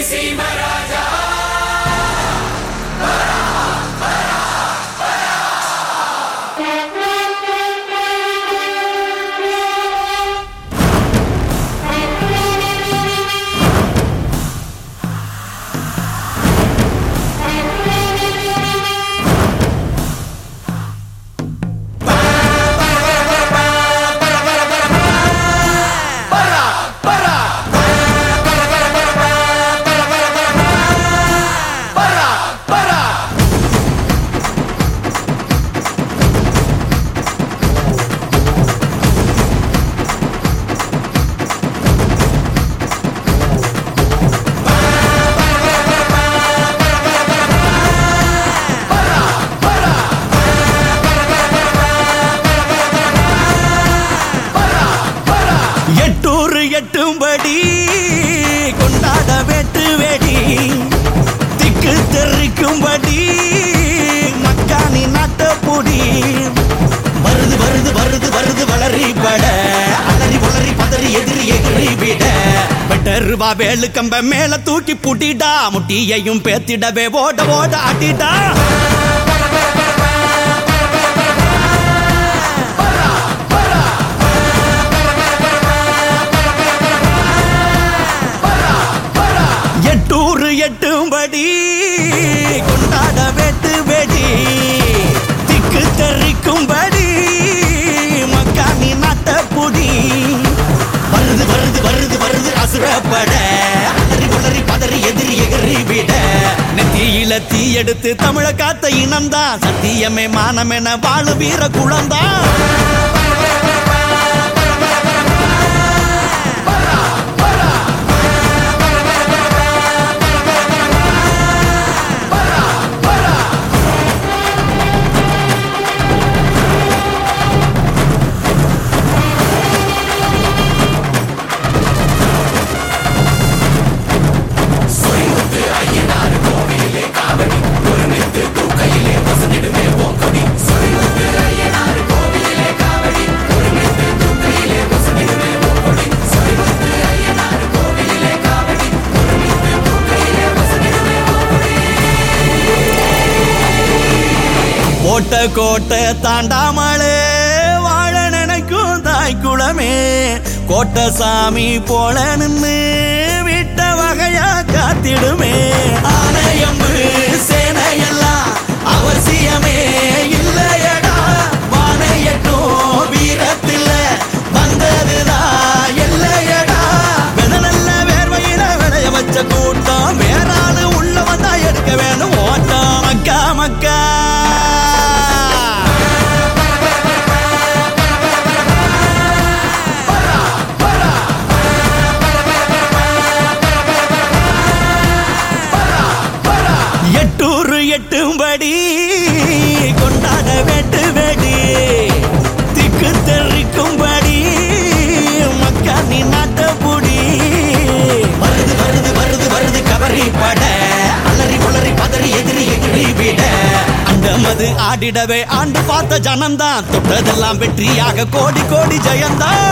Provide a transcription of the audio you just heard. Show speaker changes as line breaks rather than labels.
Se Mara. எட்டும்படி கொண்டாட வெட்டு வெடி திக்கு தெரிக்கும்படி மக்கானி நாட்டப்பொடி. வருது வருது வருது வருது வளரி பட. அலறி வளரி பதறி எதிரி எதிரி விட. ரூபா வேலு கம்ப மேல தூக்கி புட்டிடா. முட்டியையும் பேத்திடவே ஓட ஓட அடிடா டூரு எட்டும்படி கொண்டாட வெட்டு வெடி திக்கு தெரிக்கும்படி மக்காணி நாட்ட புடி. வருது வருது வருது வருது அசுரப்பட. அலறி உளறி பதறி எதிரி எகறி விட. நெத்தியில தீ எடுத்து தமிழ காத்த இனம்தான் சத்தியமே மானமென வாழு வீர குளம்தான் கோட்டை கோட்டை தாண்டாமலே வாழ நினைக்கும் தாய் குளமே கோட்டை சாமி போல நின்று விட்ட வகையா காத்திடுமே. வெட்டும்படி கொண்டாட வெட்டு வெடி திக்கு தெரிக்கும்படி மக்கானி நாட்டப்புடி. வருது வருது வருது வருது கவரி பட. அலறி உளறி பதறி எதிரி எதிரி விட. அந்த மது ஆடிடவே ஆண்டு பார்த்த ஜனம்தான். தொட்டதெல்லாம் வெற்றியாக கோடி கோடி ஜெயந்தான்